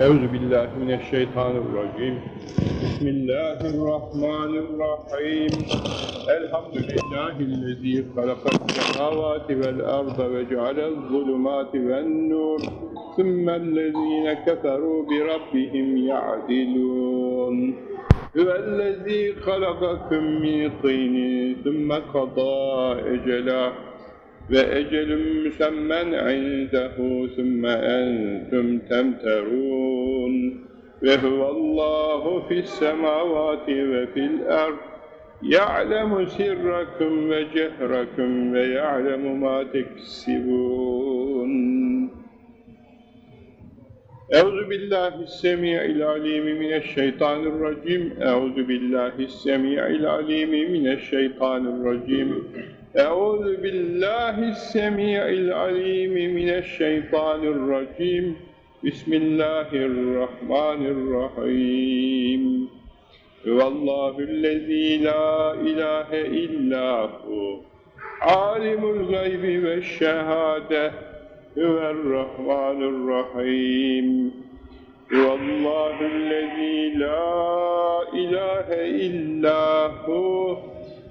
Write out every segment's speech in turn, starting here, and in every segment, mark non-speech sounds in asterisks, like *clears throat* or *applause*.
Euzu billahi mineşşeytanirracim. Bismillahirrahmanirrahim. Elhamdülillahillezî halakas semâvâti vel arda ve cealez zulumâti ven nur. Sümmellezîne keferû bi rabbihim ya'dilûn. Hüvellezî halakakum min tînin sümme kadâ ecelâ ve ecelün müsemmen indehu sümme entüm temterun ve huvallahu fis semavati ve fil ard. Ya'lemu sirrakum ve cehrakum ve ya'lemu ma teksibun Euzu billahi semi'il alimi mineşşeytanirracim Euzu billahi semi'il alimi mineşşeytanirracim أعوذ بالله السميع العليم من الشيطان الرجيم بسم الله الرحمن الرحيم والله الذي لا إله إلا هو عالم الغيب والشهادة هو الرحمن الرحيم والله الذي لا إله إلا هو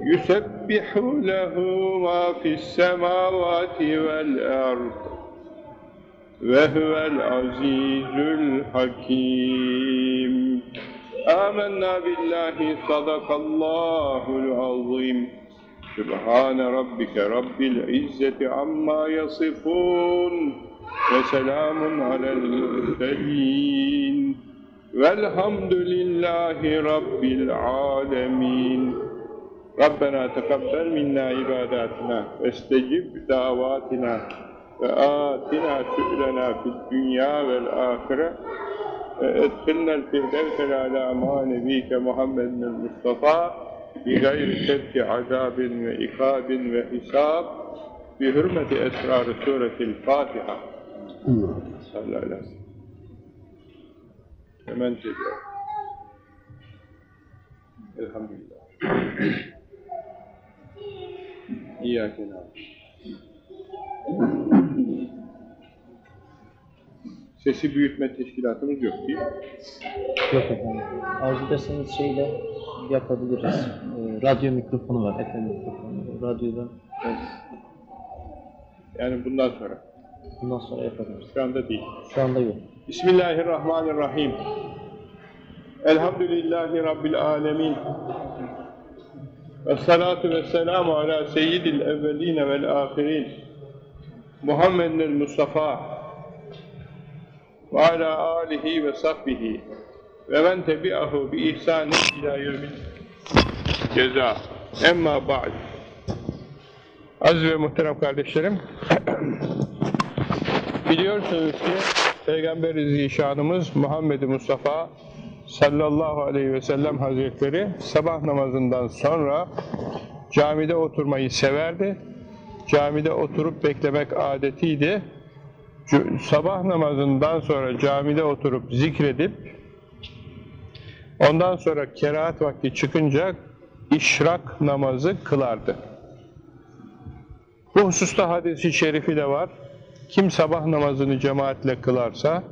يسبح له ما في السماوات والأرض وهو العزيز الحكيم آمنا بالله صدق الله العظيم سبحان ربك رب العزة عما يصفون وسلام على المرسلين والحمد لله رب العالمين ربنا تقبل منا عباداتنا واستجب دعواتنا وآتنا سؤلنا في الدنيا والآخرة. وادخلنا الفردوس على مع نبيك محمد المصطفى بغير شرك عذاب وإقاب وحساب بحرمة أسرار سورة الفاتحة. صلى الله عليه وسلم. فمن تجاه الحمد لله. İyyâke Sesi büyütme teşkilatımız yok değil mi? Yok efendim. Arzu ederseniz şeyle yapabiliriz. Ee, radyo mikrofonu var, FM mikrofonu. Radyodan evet, Yani bundan sonra. bundan sonra yapabiliriz. Şu anda değil. Şu anda yok. Bismillahirrahmanirrahim. Elhamdülillahi Rabbil alemin. Ve salatu ve selamu ala seyyidil evveline vel ahirin. Muhammedin Mustafa ve ala alihi ve sahbihi ve men tebi'ahu bi ihsanin ila yevmin ceza. Emma ba'd. Aziz ve muhterem kardeşlerim, *clears throat* biliyorsunuz ki Peygamber-i Zişanımız Muhammed Mustafa sallallahu aleyhi ve sellem hazretleri sabah namazından sonra camide oturmayı severdi. Camide oturup beklemek adetiydi. Sabah namazından sonra camide oturup zikredip ondan sonra kerahat vakti çıkınca işrak namazı kılardı. Bu hususta hadisi şerifi de var. Kim sabah namazını cemaatle kılarsa,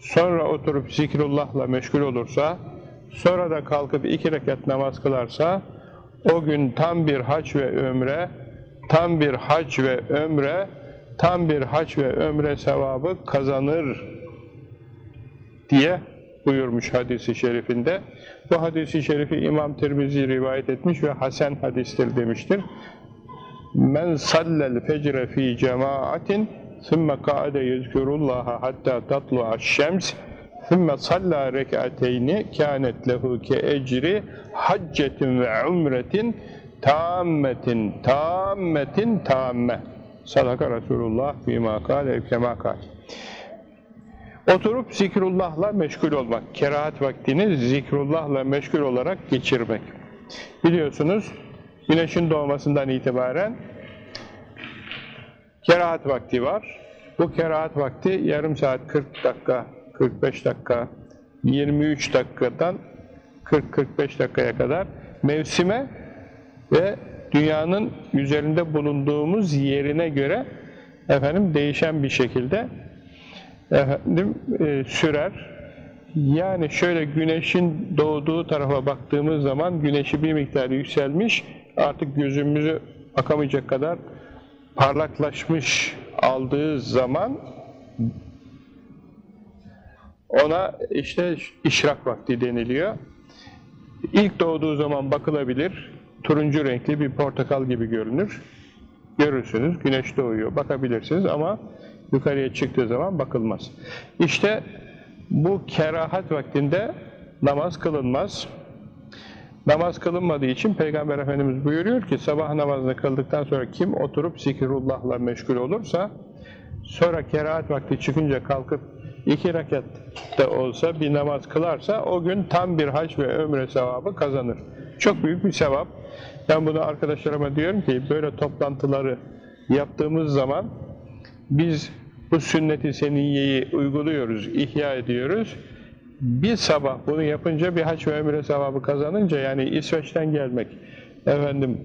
sonra oturup zikrullahla meşgul olursa, sonra da kalkıp iki rekat namaz kılarsa, o gün tam bir hac ve ömre, tam bir hac ve ömre, tam bir hac ve ömre sevabı kazanır diye buyurmuş hadisi şerifinde. Bu hadisi şerifi İmam Tirmizi rivayet etmiş ve Hasan hadistir demiştir. Men sallel fecre fi cemaatin ثُمَّ قَعَدَ يَذْكُرُ اللّٰهَ حَتَّى تَطْلُعَ الشَّمْسِ ثُمَّ صَلَّى رَكْعَتَيْنِ كَانَتْ لَهُ كَاَجْرِ حَجَّةٍ وَعُمْرَةٍ تَامَّةٍ تَامَّةٍ تَامَّةٍ Sadaka Resulullah fîmâ kâle evkemâ kâle. Oturup zikrullahla meşgul olmak, kerahat vaktini zikrullahla meşgul olarak geçirmek. Biliyorsunuz güneşin doğmasından itibaren kerahat vakti var. Bu kerahat vakti yarım saat 40 dakika, 45 dakika, 23 dakikadan 40-45 dakikaya kadar mevsime ve dünyanın üzerinde bulunduğumuz yerine göre efendim değişen bir şekilde efendim e, sürer. Yani şöyle güneşin doğduğu tarafa baktığımız zaman güneşi bir miktar yükselmiş, artık gözümüzü bakamayacak kadar parlaklaşmış aldığı zaman ona işte işrak vakti deniliyor. İlk doğduğu zaman bakılabilir. Turuncu renkli bir portakal gibi görünür. Görürsünüz. Güneş doğuyor. Bakabilirsiniz ama yukarıya çıktığı zaman bakılmaz. İşte bu kerahat vaktinde namaz kılınmaz. Namaz kılınmadığı için Peygamber Efendimiz buyuruyor ki sabah namazını kıldıktan sonra kim oturup zikrullahla meşgul olursa sonra kerahat vakti çıkınca kalkıp iki rekat da olsa bir namaz kılarsa o gün tam bir hac ve ömre sevabı kazanır. Çok büyük bir sevap. Ben bunu arkadaşlarıma diyorum ki böyle toplantıları yaptığımız zaman biz bu sünnet-i seniyyeyi uyguluyoruz, ihya ediyoruz. Bir sabah bunu yapınca bir hac ve ömre sevabı kazanınca yani İsveç'ten gelmek, efendim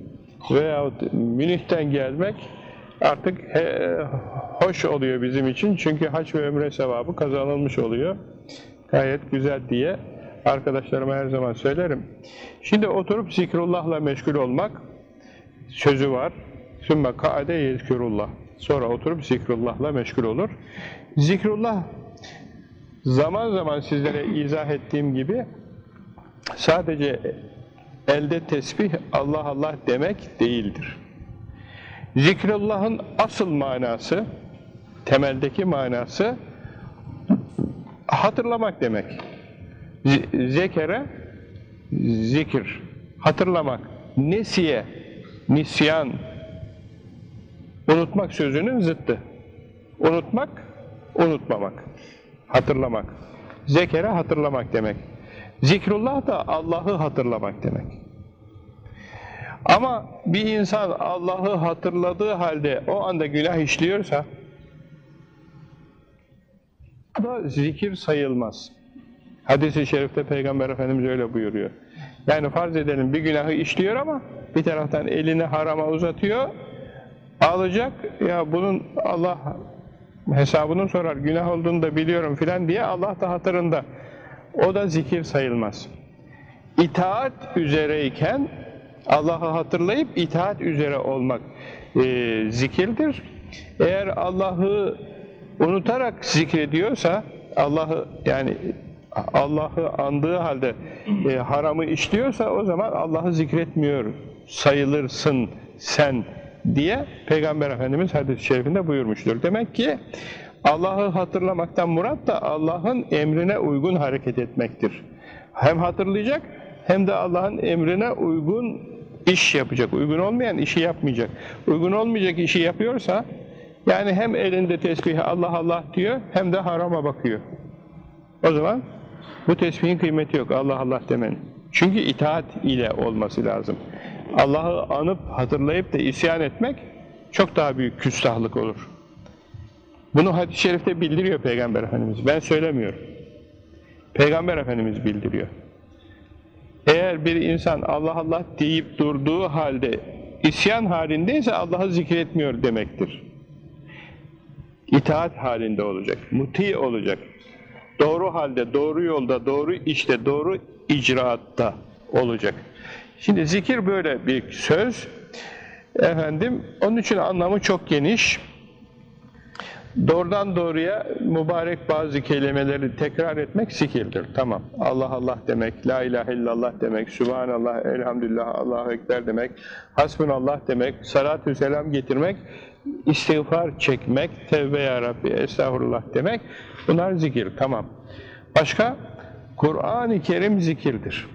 veyahut Münih'ten gelmek artık he, hoş oluyor bizim için. Çünkü hac ve ömre sevabı kazanılmış oluyor. Gayet güzel diye arkadaşlarıma her zaman söylerim. Şimdi oturup zikrullahla meşgul olmak sözü var. Sümme kaade yezkürullah. Sonra oturup zikrullahla meşgul olur. Zikrullah zaman zaman sizlere izah ettiğim gibi sadece elde tesbih Allah Allah demek değildir. Zikrullah'ın asıl manası, temeldeki manası hatırlamak demek. Zekere, zikir, hatırlamak. Nesiye, nisyan, unutmak sözünün zıttı. Unutmak, unutmamak. Hatırlamak. Zekere hatırlamak demek. Zikrullah da Allah'ı hatırlamak demek. Ama bir insan Allah'ı hatırladığı halde o anda günah işliyorsa da zikir sayılmaz. Hadis-i şerifte Peygamber Efendimiz öyle buyuruyor. Yani farz edelim bir günahı işliyor ama bir taraftan elini harama uzatıyor, alacak, ya bunun Allah hesabını sorar, günah olduğunu da biliyorum filan diye Allah da hatırında. O da zikir sayılmaz. İtaat üzereyken Allah'ı hatırlayıp itaat üzere olmak e, zikirdir. Eğer Allah'ı unutarak zikrediyorsa, Allah'ı yani Allah'ı andığı halde e, haramı işliyorsa o zaman Allah'ı zikretmiyor sayılırsın sen diye Peygamber Efendimiz hadis-i şerifinde buyurmuştur. Demek ki Allah'ı hatırlamaktan murat da Allah'ın emrine uygun hareket etmektir. Hem hatırlayacak hem de Allah'ın emrine uygun iş yapacak. Uygun olmayan işi yapmayacak. Uygun olmayacak işi yapıyorsa yani hem elinde tesbihi Allah Allah diyor hem de harama bakıyor. O zaman bu tesbihin kıymeti yok Allah Allah demenin. Çünkü itaat ile olması lazım. Allah'ı anıp hatırlayıp da isyan etmek çok daha büyük küstahlık olur. Bunu hadis-i şerifte bildiriyor Peygamber Efendimiz. Ben söylemiyorum. Peygamber Efendimiz bildiriyor. Eğer bir insan Allah Allah deyip durduğu halde isyan halindeyse Allah'ı zikretmiyor demektir. İtaat halinde olacak, muti olacak. Doğru halde, doğru yolda, doğru işte, doğru icraatta olacak. Şimdi zikir böyle bir söz. Efendim, onun için anlamı çok geniş. Doğrudan doğruya mübarek bazı kelimeleri tekrar etmek zikirdir. Tamam. Allah Allah demek, La ilahe illallah demek, Sübhanallah, Elhamdülillah, Allahu Ekber demek, Hasbunallah demek, salatü selam getirmek, istiğfar çekmek, tevbe ya Rabbi, estağfurullah demek. Bunlar zikir. Tamam. Başka? Kur'an-ı Kerim zikirdir.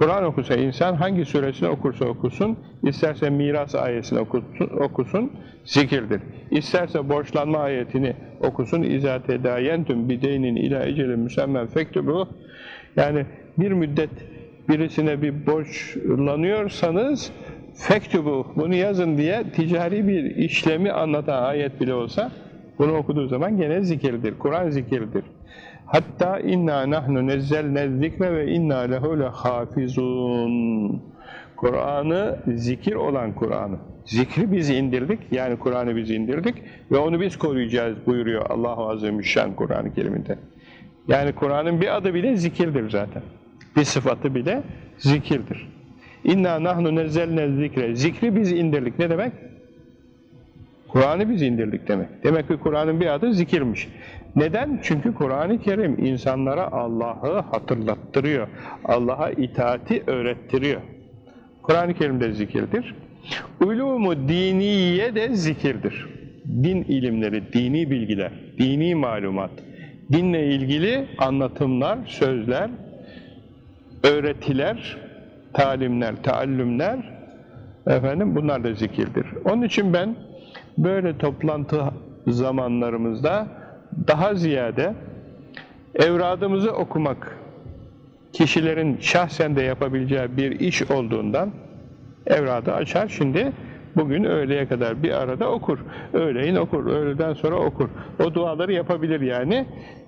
Kur'an okusa insan hangi suresini okursa okusun, isterse miras ayetini okusun, okusun zikirdir. İsterse borçlanma ayetini okusun, اِذَا تَدَايَنْتُمْ بِدَيْنٍ اِلَى اِجَلٍ مُسَمَّنْ فَكْتُبُهُ Yani bir müddet birisine bir borçlanıyorsanız fektubu bunu yazın diye ticari bir işlemi anlatan ayet bile olsa bunu okuduğu zaman gene zikirdir. Kur'an zikirdir. Hatta inna nahnu nezzelne zikre ve inna lehu lehafizun. Kur'an'ı zikir olan Kur'an'ı. Zikri biz indirdik, yani Kur'an'ı biz indirdik ve onu biz koruyacağız buyuruyor Allahu Azimüşşan Kur'an-ı Kerim'de. Yani Kur'an'ın bir adı bile zikirdir zaten. Bir sıfatı bile zikirdir. İnna nahnu nezzelne zikre. Zikri biz indirdik. Ne demek? Kur'an'ı biz indirdik demek. Demek ki Kur'an'ın bir adı zikirmiş. Neden? Çünkü Kur'an-ı Kerim insanlara Allah'ı hatırlattırıyor. Allah'a itaati öğrettiriyor. Kur'an-ı Kerim de zikirdir. Ulumu diniye de zikirdir. Din ilimleri, dini bilgiler, dini malumat, dinle ilgili anlatımlar, sözler, öğretiler, talimler, taallümler, efendim bunlar da zikirdir. Onun için ben böyle toplantı zamanlarımızda daha ziyade evradımızı okumak kişilerin şahsen de yapabileceği bir iş olduğundan evradı açar şimdi bugün öğleye kadar bir arada okur. Öğleyin okur, öğleden sonra okur. O duaları yapabilir yani.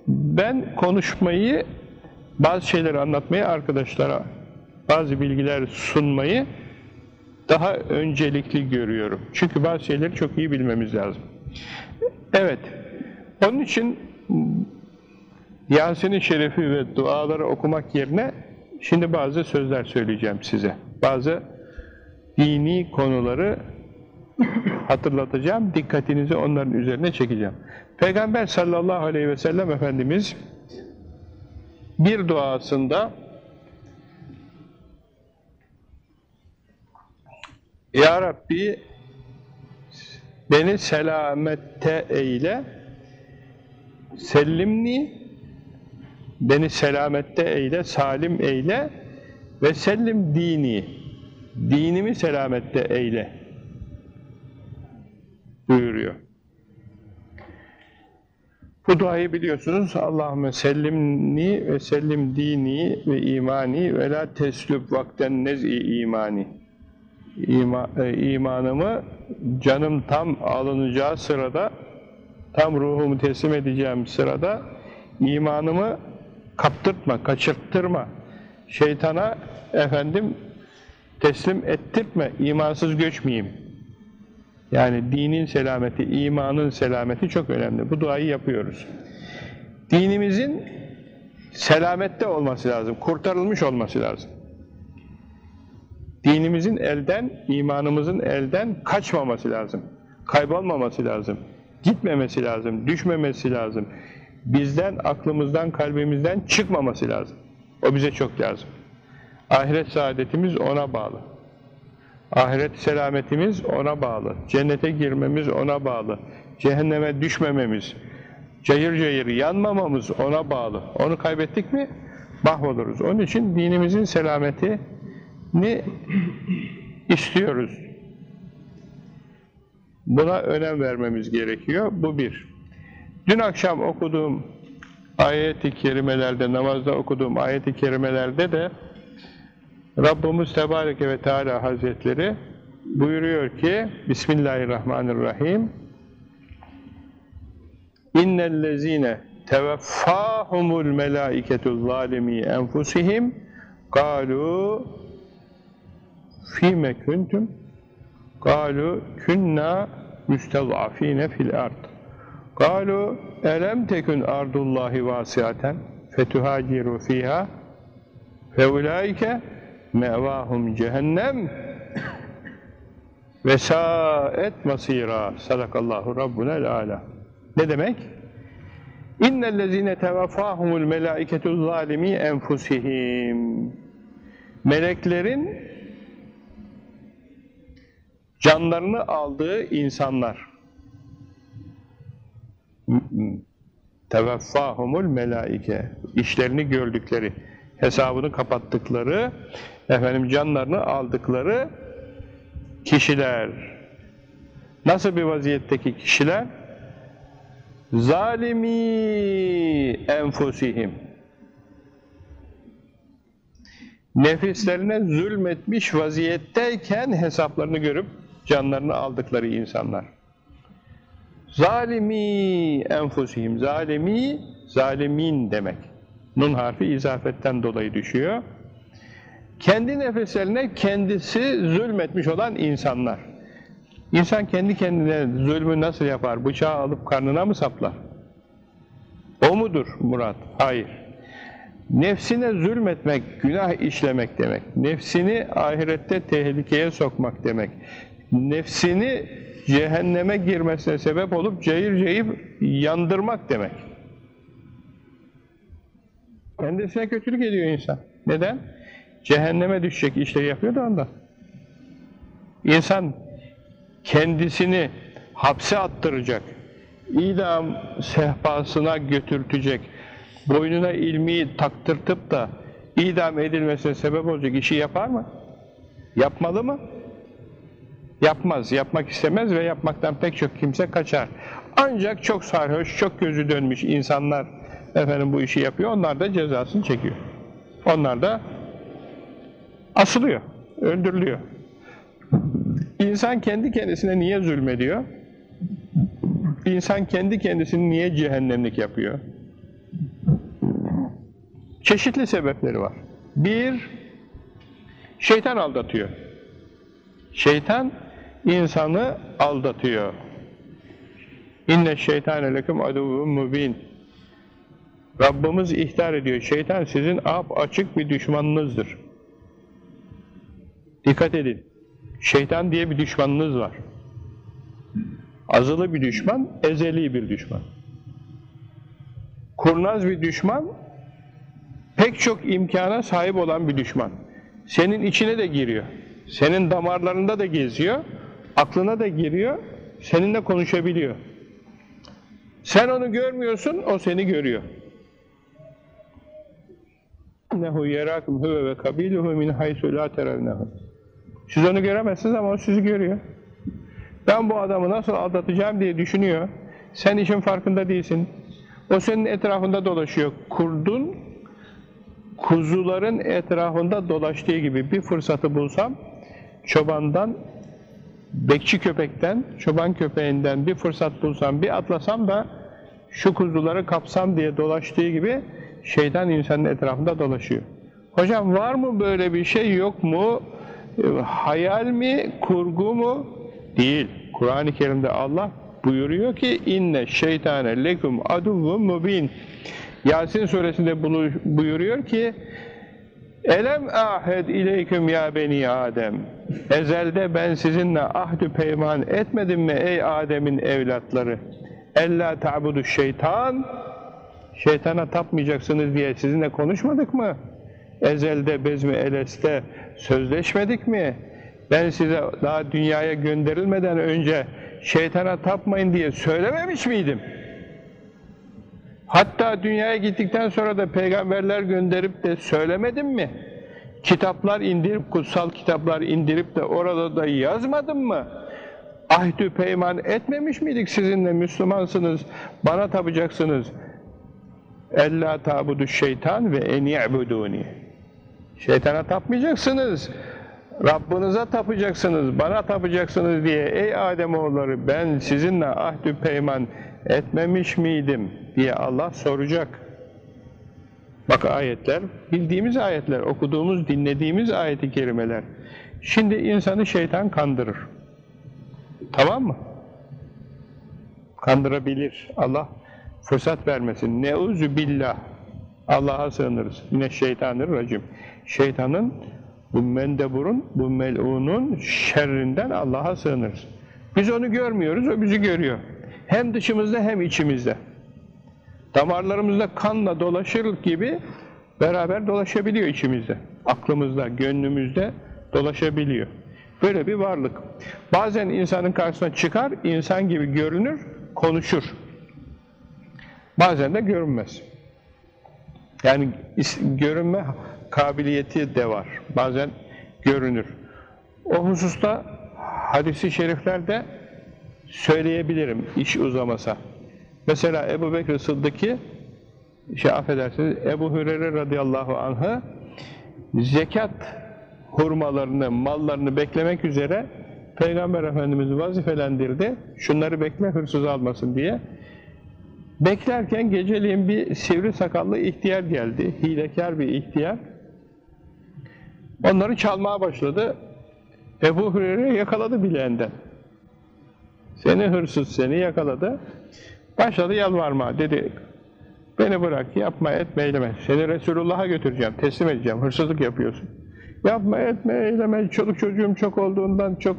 Ben konuşmayı, bazı şeyleri anlatmayı arkadaşlara, bazı bilgiler sunmayı daha öncelikli görüyorum. Çünkü bazı şeyleri çok iyi bilmemiz lazım. Evet, onun için Yasin-i Şerifi ve duaları okumak yerine şimdi bazı sözler söyleyeceğim size. Bazı dini konuları hatırlatacağım. Dikkatinizi onların üzerine çekeceğim. Peygamber sallallahu aleyhi ve sellem Efendimiz bir duasında Ya Rabbi beni selamette eyle sellimni beni selamette eyle, salim eyle ve sellim dini dinimi selamette eyle buyuruyor. Bu duayı biliyorsunuz. Allahümme sellimni ve sellim dini ve imani ve la teslüb vakten nez'i imani. İma, e, imanımı canım tam alınacağı sırada tam ruhumu teslim edeceğim sırada imanımı kaptırtma, kaçırttırma. Şeytana efendim teslim ettirtme, imansız göçmeyeyim. Yani dinin selameti, imanın selameti çok önemli. Bu duayı yapıyoruz. Dinimizin selamette olması lazım, kurtarılmış olması lazım. Dinimizin elden, imanımızın elden kaçmaması lazım. Kaybolmaması lazım. Gitmemesi lazım, düşmemesi lazım. Bizden, aklımızdan, kalbimizden çıkmaması lazım. O bize çok lazım. Ahiret saadetimiz ona bağlı. Ahiret selametimiz ona bağlı. Cennete girmemiz ona bağlı. Cehenneme düşmememiz, cayır cayır yanmamamız ona bağlı. Onu kaybettik mi mahvoluruz. Onun için dinimizin selametini istiyoruz. Buna önem vermemiz gerekiyor. Bu bir. Dün akşam okuduğum ayet-i kerimelerde, namazda okuduğum ayet-i kerimelerde de Rabbimiz Tebareke ve Teala Hazretleri buyuruyor ki Bismillahirrahmanirrahim İnnellezine tevaffahumul melâiketu zâlimî enfusihim kâlû fîme kuntum kâlû künnâ müstez'afîne fil ard kâlû elem tekün ardullahi vâsiaten fetuhâciru fîhâ fe ulaike mevahum cehennem ve saet masira sadakallahu rabbunel ala ne demek? İnnellezine tevaffahumul melaiketu zalimi enfusihim meleklerin canlarını aldığı insanlar. Tevaffahumul melaike. İşlerini gördükleri hesabını kapattıkları efendim canlarını aldıkları kişiler. Nasıl bir vaziyetteki kişiler? Zalimi enfusihim. Nefislerine zulmetmiş vaziyetteyken hesaplarını görüp canlarını aldıkları insanlar. Zalimi enfusihim. Zalimi, zalimin demek. Nun harfi izafetten dolayı düşüyor. Kendi nefeslerine kendisi zulmetmiş olan insanlar. İnsan kendi kendine zulmü nasıl yapar? Bıçağı alıp karnına mı saplar? O mudur Murat? Hayır. Nefsine zulmetmek, günah işlemek demek. Nefsini ahirette tehlikeye sokmak demek. Nefsini cehenneme girmesine sebep olup cayır cayır yandırmak demek. Kendisine kötülük ediyor insan. Neden? Cehenneme düşecek işleri yapıyor da ondan. İnsan kendisini hapse attıracak, idam sehpasına götürtecek, boynuna ilmiyi taktırtıp da idam edilmesine sebep olacak işi yapar mı? Yapmalı mı? Yapmaz, yapmak istemez ve yapmaktan pek çok kimse kaçar. Ancak çok sarhoş, çok gözü dönmüş insanlar efendim bu işi yapıyor, onlar da cezasını çekiyor. Onlar da asılıyor, öldürülüyor. İnsan kendi kendisine niye zulmediyor? İnsan kendi kendisini niye cehennemlik yapıyor? Çeşitli sebepleri var. Bir, şeytan aldatıyor. Şeytan insanı aldatıyor. İnne şeytane leküm aduvun mubin. Rabbimiz ihtar ediyor. Şeytan sizin ap açık bir düşmanınızdır. Dikkat edin. Şeytan diye bir düşmanınız var. Azılı bir düşman, ezeli bir düşman. Kurnaz bir düşman, pek çok imkana sahip olan bir düşman. Senin içine de giriyor. Senin damarlarında da geziyor, aklına da giriyor, seninle konuşabiliyor. Sen onu görmüyorsun, o seni görüyor. Nehu yerakum huve ve kabiluhu min haysu la teravnehu. Siz onu göremezsiniz ama o sizi görüyor. Ben bu adamı nasıl aldatacağım diye düşünüyor. Sen işin farkında değilsin. O senin etrafında dolaşıyor. Kurdun, kuzuların etrafında dolaştığı gibi bir fırsatı bulsam, çobandan, bekçi köpekten, çoban köpeğinden bir fırsat bulsam, bir atlasam da şu kuzuları kapsam diye dolaştığı gibi şeytan insanın etrafında dolaşıyor. Hocam var mı böyle bir şey yok mu? E, hayal mi, kurgu mu? Değil. Kur'an-ı Kerim'de Allah buyuruyor ki inne şeytane lekum aduvvun mubin. Yasin suresinde buyuruyor ki Elem ahed ileyküm ya beni Adem. Ezelde ben sizinle ahdü peyman etmedim mi ey Adem'in evlatları? Ella ta'budu şeytan. Şeytana tapmayacaksınız diye sizinle konuşmadık mı? Ezelde bezmi eleste sözleşmedik mi? Ben size daha dünyaya gönderilmeden önce şeytana tapmayın diye söylememiş miydim? Hatta dünyaya gittikten sonra da peygamberler gönderip de söylemedim mi? Kitaplar indirip, kutsal kitaplar indirip de orada da yazmadım mı? Ahdü peyman etmemiş miydik sizinle Müslümansınız, bana tapacaksınız. Ella tabudu şeytan ve en i'buduni. Şeytana tapmayacaksınız. Rabbinize tapacaksınız, bana tapacaksınız diye ey Ademoğulları ben sizinle ahdü peyman etmemiş miydim diye Allah soracak. Bak ayetler, bildiğimiz ayetler, okuduğumuz, dinlediğimiz ayeti kerimeler. Şimdi insanı şeytan kandırır. Tamam mı? Kandırabilir. Allah fırsat vermesin. Neuzu billah. Allah'a sığınırız. Yine şeytanır racim. Şeytanın bu mendeburun, bu melunun şerrinden Allah'a sığınırız. Biz onu görmüyoruz, o bizi görüyor. Hem dışımızda hem içimizde. Damarlarımızda kanla dolaşır gibi beraber dolaşabiliyor içimizde. Aklımızda, gönlümüzde dolaşabiliyor. Böyle bir varlık. Bazen insanın karşısına çıkar, insan gibi görünür, konuşur. Bazen de görünmez. Yani görünme kabiliyeti de var. Bazen görünür. O hususta hadisi şeriflerde söyleyebilirim iş uzamasa. Mesela Ebu Bekir Sıddık'ı şey affedersiniz Ebu Hürer'e radıyallahu anh'ı zekat hurmalarını, mallarını beklemek üzere Peygamber Efendimiz vazifelendirdi. Şunları bekle hırsız almasın diye. Beklerken geceliğin bir sivri sakallı ihtiyar geldi. Hilekar bir ihtiyar. Onları çalmaya başladı. Ebu Hureyre yakaladı bileğinden. Seni hırsız seni yakaladı. Başladı yalvarma dedi. Beni bırak yapma etme eyleme. Seni Resulullah'a götüreceğim teslim edeceğim. Hırsızlık yapıyorsun. Yapma etme eyleme. Çoluk çocuğum çok olduğundan çok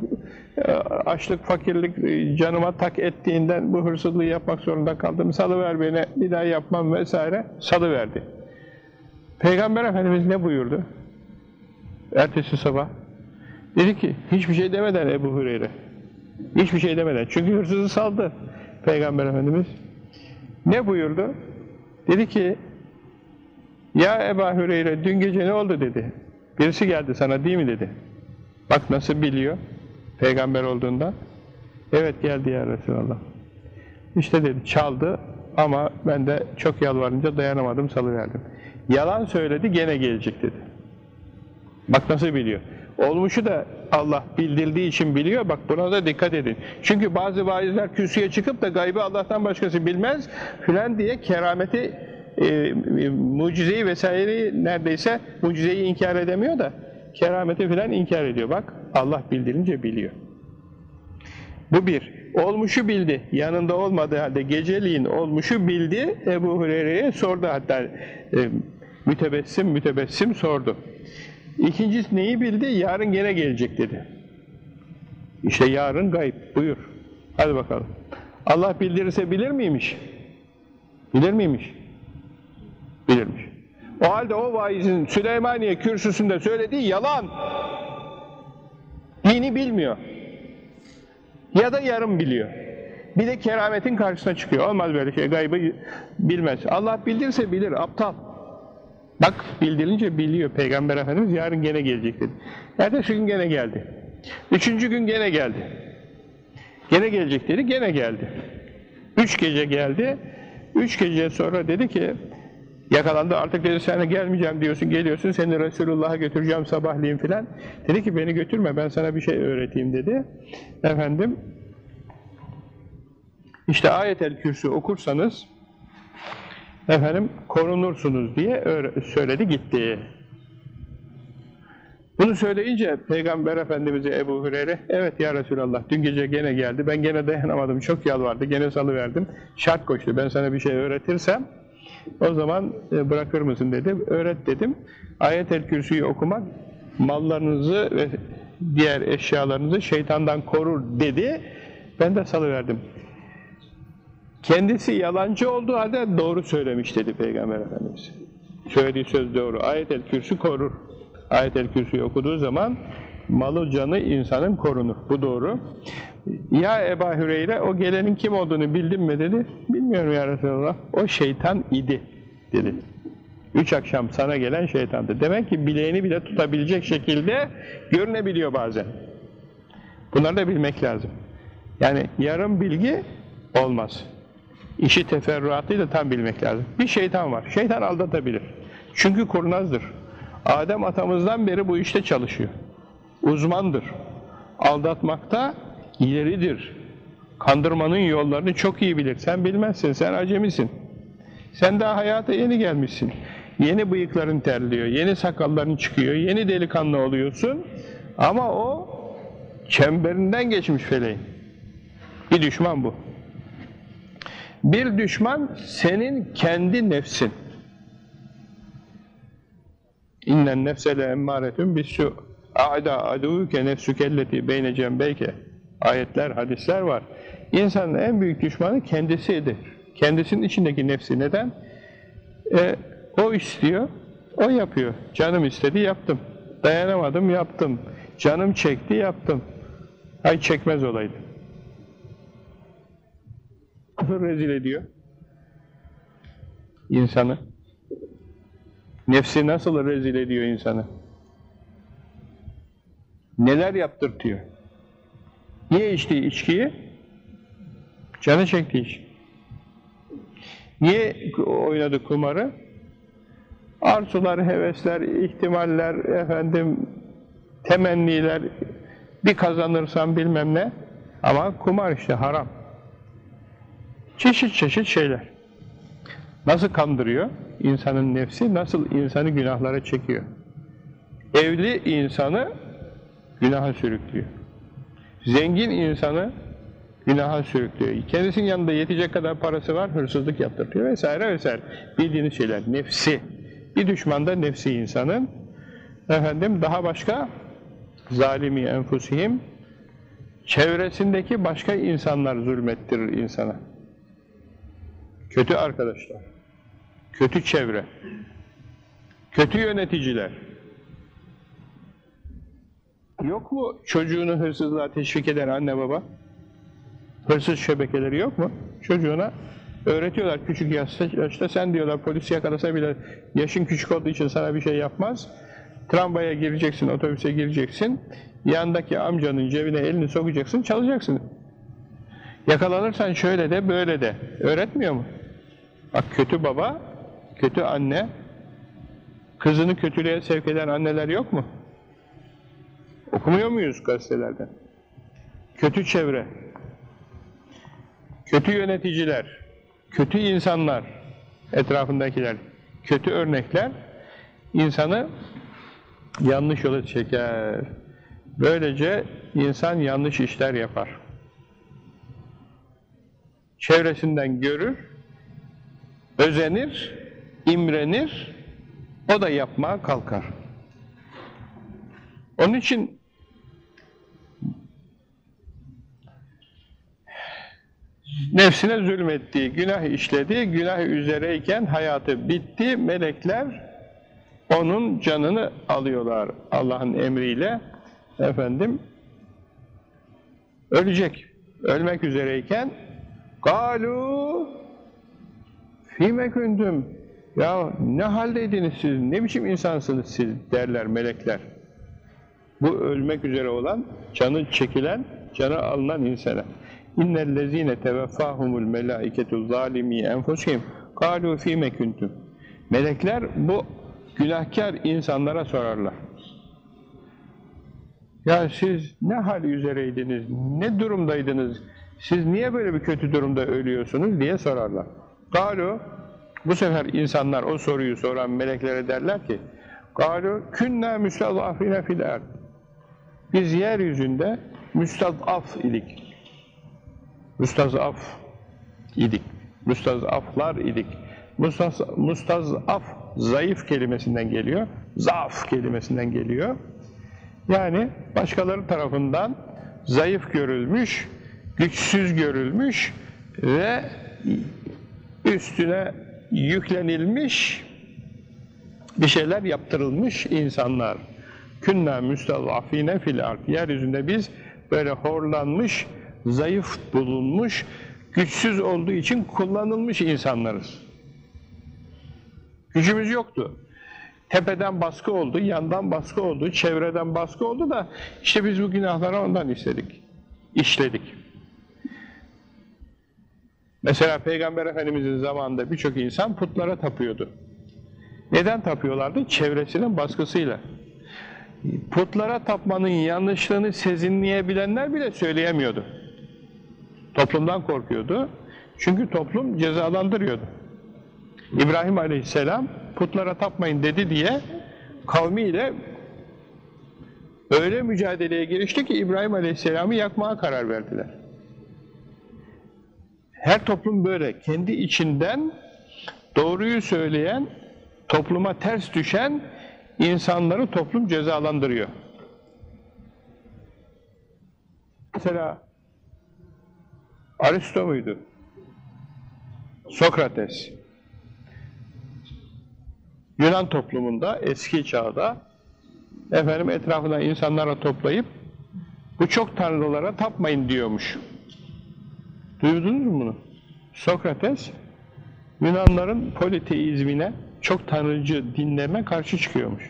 e, açlık fakirlik e, canıma tak ettiğinden bu hırsızlığı yapmak zorunda kaldım. Salıver beni bir daha yapmam vesaire. Salıverdi. Peygamber Efendimiz ne buyurdu? Ertesi sabah. Dedi ki hiçbir şey demeden Ebu Hureyre. Hiçbir şey demeden. Çünkü hırsızı saldı Peygamber Efendimiz. Ne buyurdu? Dedi ki Ya Ebu Hureyre dün gece ne oldu dedi. Birisi geldi sana değil mi dedi. Bak nasıl biliyor peygamber olduğundan. Evet geldi ya Resulallah. İşte dedi çaldı ama ben de çok yalvarınca dayanamadım salıverdim. Yalan söyledi gene gelecek dedi. Bak nasıl biliyor. Olmuşu da Allah bildirdiği için biliyor. Bak buna da dikkat edin. Çünkü bazı vaizler kürsüye çıkıp da gaybı Allah'tan başkası bilmez filan diye kerameti, e, e, mucizeyi vesaireyi neredeyse mucizeyi inkar edemiyor da kerameti filan inkar ediyor. Bak Allah bildirince biliyor. Bu bir. Olmuşu bildi. Yanında olmadığı halde geceliğin olmuşu bildi. Ebu Hureyre'ye sordu hatta e, mütebessim mütebessim sordu. İkincisi neyi bildi? Yarın gene gelecek dedi. İşte yarın gayb. Buyur. Hadi bakalım. Allah bildirirse bilir miymiş? Bilir miymiş? Bilirmiş. O halde o vaizin Süleymaniye kürsüsünde söylediği yalan. Dini bilmiyor. Ya da yarım biliyor. Bir de kerametin karşısına çıkıyor. Olmaz böyle şey. Gaybı bilmez. Allah bildirse bilir. Aptal. Bak bildirince biliyor Peygamber Efendimiz yarın gene gelecek dedi. Ertesi gün gene geldi. Üçüncü gün gene geldi. Gene gelecek dedi, gene geldi. Üç gece geldi. Üç gece sonra dedi ki yakalandı artık dedi sana gelmeyeceğim diyorsun geliyorsun seni Resulullah'a götüreceğim sabahleyin filan. Dedi ki beni götürme ben sana bir şey öğreteyim dedi. Efendim işte ayet-el kürsü okursanız efendim korunursunuz diye söyledi gitti. Bunu söyleyince Peygamber Efendimiz'e Ebu Hureyre, evet ya Resulallah dün gece gene geldi, ben gene dayanamadım, çok yalvardı, gene salıverdim, şart koştu, ben sana bir şey öğretirsem, o zaman e, bırakır mısın dedi, öğret dedim. Ayet-el Kürsü'yü okumak, mallarınızı ve diğer eşyalarınızı şeytandan korur dedi, ben de salıverdim. Kendisi yalancı olduğu halde doğru söylemiş dedi Peygamber Efendimiz. Söylediği söz doğru. Ayet-el Kürsü korur. Ayet-el Kürsü'yü okuduğu zaman malı canı insanın korunur. Bu doğru. Ya Ebu Hüreyre o gelenin kim olduğunu bildin mi dedi. Bilmiyorum ya Resulallah. O şeytan idi dedi. Üç akşam sana gelen şeytandı. Demek ki bileğini bile tutabilecek şekilde görünebiliyor bazen. Bunları da bilmek lazım. Yani yarım bilgi olmaz. İşi teferruatıyla tam bilmek lazım. Bir şeytan var. Şeytan aldatabilir. Çünkü kurnazdır. Adem atamızdan beri bu işte çalışıyor. Uzmandır. Aldatmakta ileridir. Kandırmanın yollarını çok iyi bilir. Sen bilmezsin, sen acemisin. Sen daha hayata yeni gelmişsin. Yeni bıyıkların terliyor, yeni sakalların çıkıyor, yeni delikanlı oluyorsun. Ama o çemberinden geçmiş feleğin. Bir düşman bu. Bir düşman senin kendi nefsin. İnnen nefsele emmâretün bissu a'da aduvuke nefsükelleti beyne cembeyke ayetler, hadisler var. İnsanın en büyük düşmanı kendisidir. Kendisinin içindeki nefsi. Neden? E, o istiyor, o yapıyor. Canım istedi, yaptım. Dayanamadım, yaptım. Canım çekti, yaptım. Ay çekmez olaydı. Nasıl rezil ediyor? İnsanı. Nefsi nasıl rezil ediyor insanı? Neler yaptırtıyor? Niye içtiği içkiyi? Canı çekti iş. Niye oynadı kumarı? arzular, hevesler, ihtimaller, efendim temenniler, bir kazanırsam bilmem ne. Ama kumar işte haram. Çeşit çeşit şeyler. Nasıl kandırıyor insanın nefsi, nasıl insanı günahlara çekiyor. Evli insanı günaha sürüklüyor. Zengin insanı günaha sürüklüyor. Kendisinin yanında yetecek kadar parası var, hırsızlık yaptırıyor vesaire vesaire. Bildiğiniz şeyler. Nefsi. Bir düşman da nefsi insanın. Efendim daha başka zalimi enfusihim çevresindeki başka insanlar zulmettirir insana. Kötü arkadaşlar. Kötü çevre. Kötü yöneticiler. Yok mu çocuğunu hırsızlığa teşvik eden anne baba? Hırsız şebekeleri yok mu? Çocuğuna öğretiyorlar küçük yaşta, yaşta sen diyorlar polis yakalasa bile yaşın küçük olduğu için sana bir şey yapmaz. Tramvaya gireceksin, otobüse gireceksin. Yandaki amcanın cebine elini sokacaksın, çalacaksın. Yakalanırsan şöyle de böyle de. Öğretmiyor mu? Bak kötü baba, kötü anne, kızını kötülüğe sevk eden anneler yok mu? Okumuyor muyuz gazetelerden? Kötü çevre, kötü yöneticiler, kötü insanlar, etrafındakiler, kötü örnekler insanı yanlış yola çeker. Böylece insan yanlış işler yapar. Çevresinden görür, özenir, imrenir, o da yapmaya kalkar. Onun için nefsine zulmettiği, günah işlediği, günah üzereyken hayatı bitti, melekler onun canını alıyorlar Allah'ın emriyle. Efendim, ölecek. Ölmek üzereyken galu fîme kündüm ya ne haldeydiniz siz, ne biçim insansınız siz derler melekler. Bu ölmek üzere olan, canı çekilen, canı alınan insana. İnnellezîne teveffâhumul melâiketu zâlimî enfusihim kâlû fîme küntüm. Melekler bu günahkar insanlara sorarlar. Ya siz ne hal üzereydiniz, ne durumdaydınız, siz niye böyle bir kötü durumda ölüyorsunuz diye sorarlar. Galu, bu sefer insanlar o soruyu soran meleklere derler ki, Galu, künne müstazafine fil erd. Biz yeryüzünde müstazaf idik. Müstazaf idik. Müstazaflar idik. Mustaz, mustazaf zayıf kelimesinden geliyor. Zaaf kelimesinden geliyor. Yani başkaları tarafından zayıf görülmüş, güçsüz görülmüş ve üstüne yüklenilmiş bir şeyler yaptırılmış insanlar. Künna müstazafine fil ard. Yeryüzünde biz böyle horlanmış, zayıf bulunmuş, güçsüz olduğu için kullanılmış insanlarız. Gücümüz yoktu. Tepeden baskı oldu, yandan baskı oldu, çevreden baskı oldu da işte biz bu günahları ondan istedik, işledik. Mesela Peygamber Efendimiz'in zamanında birçok insan putlara tapıyordu. Neden tapıyorlardı? Çevresinin baskısıyla. Putlara tapmanın yanlışlığını sezinleyebilenler bile söyleyemiyordu. Toplumdan korkuyordu. Çünkü toplum cezalandırıyordu. İbrahim Aleyhisselam putlara tapmayın dedi diye kavmiyle öyle mücadeleye girişti ki İbrahim Aleyhisselam'ı yakmaya karar verdiler. Her toplum böyle. Kendi içinden doğruyu söyleyen, topluma ters düşen insanları toplum cezalandırıyor. Mesela Aristo muydu? Sokrates. Yunan toplumunda eski çağda efendim etrafına insanlara toplayıp bu çok tanrılara tapmayın diyormuş. Duydunuz mu bunu? Sokrates Yunanların politeizmine, çok tanrıcı dinlerine karşı çıkıyormuş.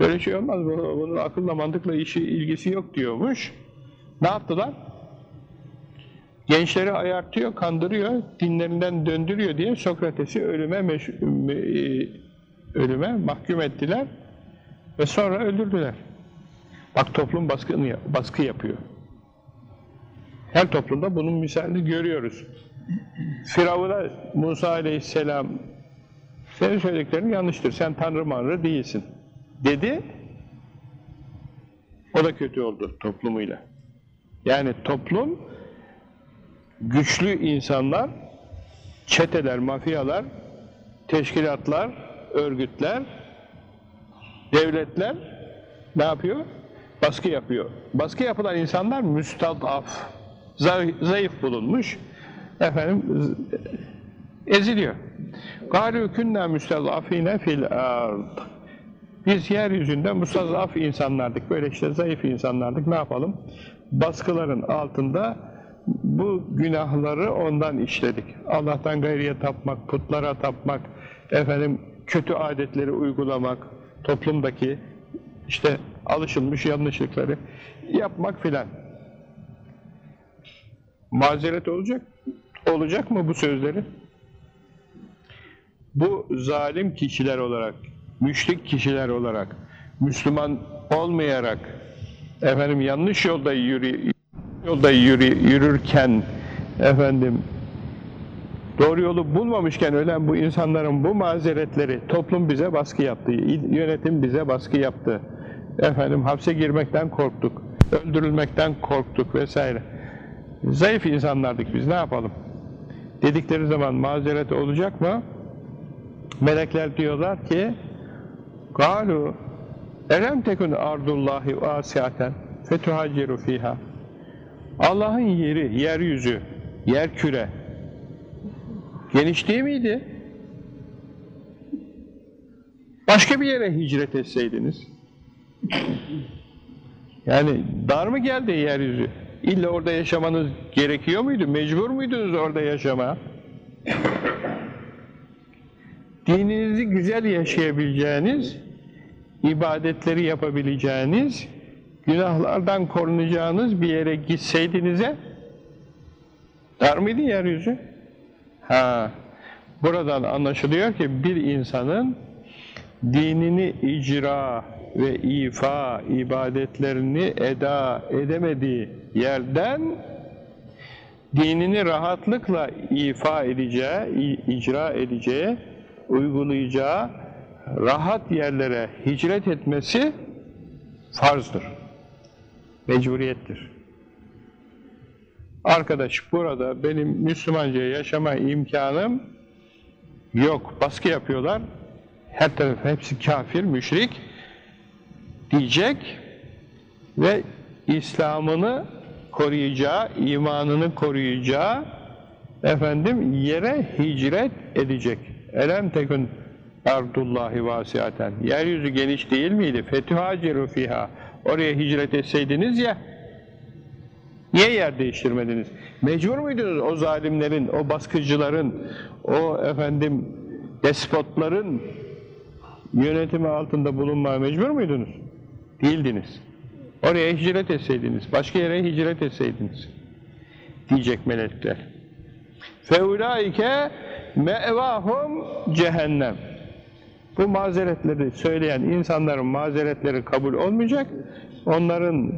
Böyle şey olmaz, bunun akılla mantıkla işi ilgisi yok diyormuş. Ne yaptılar? Gençleri ayartıyor, kandırıyor, dinlerinden döndürüyor diye Sokrates'i ölüme, e, ölüme mahkum ettiler ve sonra öldürdüler. Bak toplum baskını, baskı yapıyor. Her toplumda bunun misalini görüyoruz. Firavun'a Musa aleyhisselam senin söylediklerin yanlıştır, sen tanrı manrı değilsin dedi. O da kötü oldu toplumuyla. Yani toplum güçlü insanlar, çeteler, mafyalar, teşkilatlar, örgütler, devletler ne yapıyor? Baskı yapıyor. Baskı yapılan insanlar müstadaf, zayıf bulunmuş, efendim e, eziliyor. Galü künnâ müstezafîne fil ard. Biz yeryüzünde müstezaf insanlardık, böyle işte zayıf insanlardık, ne yapalım? Baskıların altında bu günahları ondan işledik. Allah'tan gayriye tapmak, putlara tapmak, efendim kötü adetleri uygulamak, toplumdaki işte alışılmış yanlışlıkları yapmak filan. Mazeret olacak. Olacak mı bu sözleri? Bu zalim kişiler olarak, müşrik kişiler olarak, Müslüman olmayarak, efendim yanlış yolda yürü, yolda yürü, yürürken, efendim doğru yolu bulmamışken ölen bu insanların bu mazeretleri, toplum bize baskı yaptı, yönetim bize baskı yaptı, efendim hapse girmekten korktuk, öldürülmekten korktuk vesaire. Zayıf insanlardık biz ne yapalım? Dedikleri zaman mazeret olacak mı? Melekler diyorlar ki galu elem tekun ardullahi vasiaten fetuhaciru fiha Allah'ın yeri, yeryüzü, yer küre geniş değil miydi? Başka bir yere hicret etseydiniz. Yani dar mı geldi yeryüzü? İlla orada yaşamanız gerekiyor muydu? Mecbur muydunuz orada yaşamaya? dininizi güzel yaşayabileceğiniz, ibadetleri yapabileceğiniz, günahlardan korunacağınız bir yere gitseydinize, dar mıydı yeryüzü? Ha, buradan anlaşılıyor ki bir insanın dinini icra ve ifa, ibadetlerini eda edemediği yerden dinini rahatlıkla ifa edeceği, icra edeceği uygulayacağı rahat yerlere hicret etmesi farzdır. Mecburiyettir. Arkadaş burada benim Müslümanca yaşama imkanım yok. Baskı yapıyorlar. Her taraf hepsi kafir, müşrik diyecek ve İslam'ını koruyacağı, imanını koruyacağı efendim yere hicret edecek. Elem tekün ardullahi vasiaten. Yeryüzü geniş değil miydi? Fetühaciru fiha. Oraya hicret etseydiniz ya, niye yer değiştirmediniz? Mecbur muydunuz o zalimlerin, o baskıcıların, o efendim despotların yönetimi altında bulunmaya mecbur muydunuz? Değildiniz. Oraya hicret etseydiniz, başka yere hicret etseydiniz diyecek melekler. Feulaike me'vahum cehennem. Bu mazeretleri söyleyen insanların mazeretleri kabul olmayacak. Onların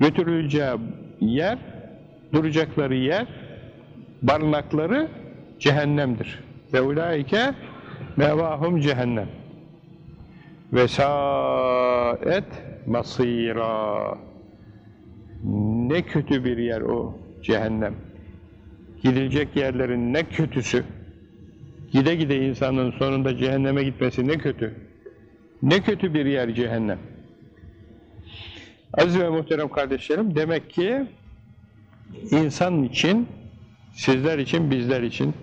götürüleceği yer, duracakları yer, barınakları cehennemdir. Ve mevahum cehennem. Vesaet masira. Ne kötü bir yer o cehennem. Gidilecek yerlerin ne kötüsü. Gide gide insanın sonunda cehenneme gitmesi ne kötü. Ne kötü bir yer cehennem. Aziz ve muhterem kardeşlerim, demek ki insan için, sizler için, bizler için,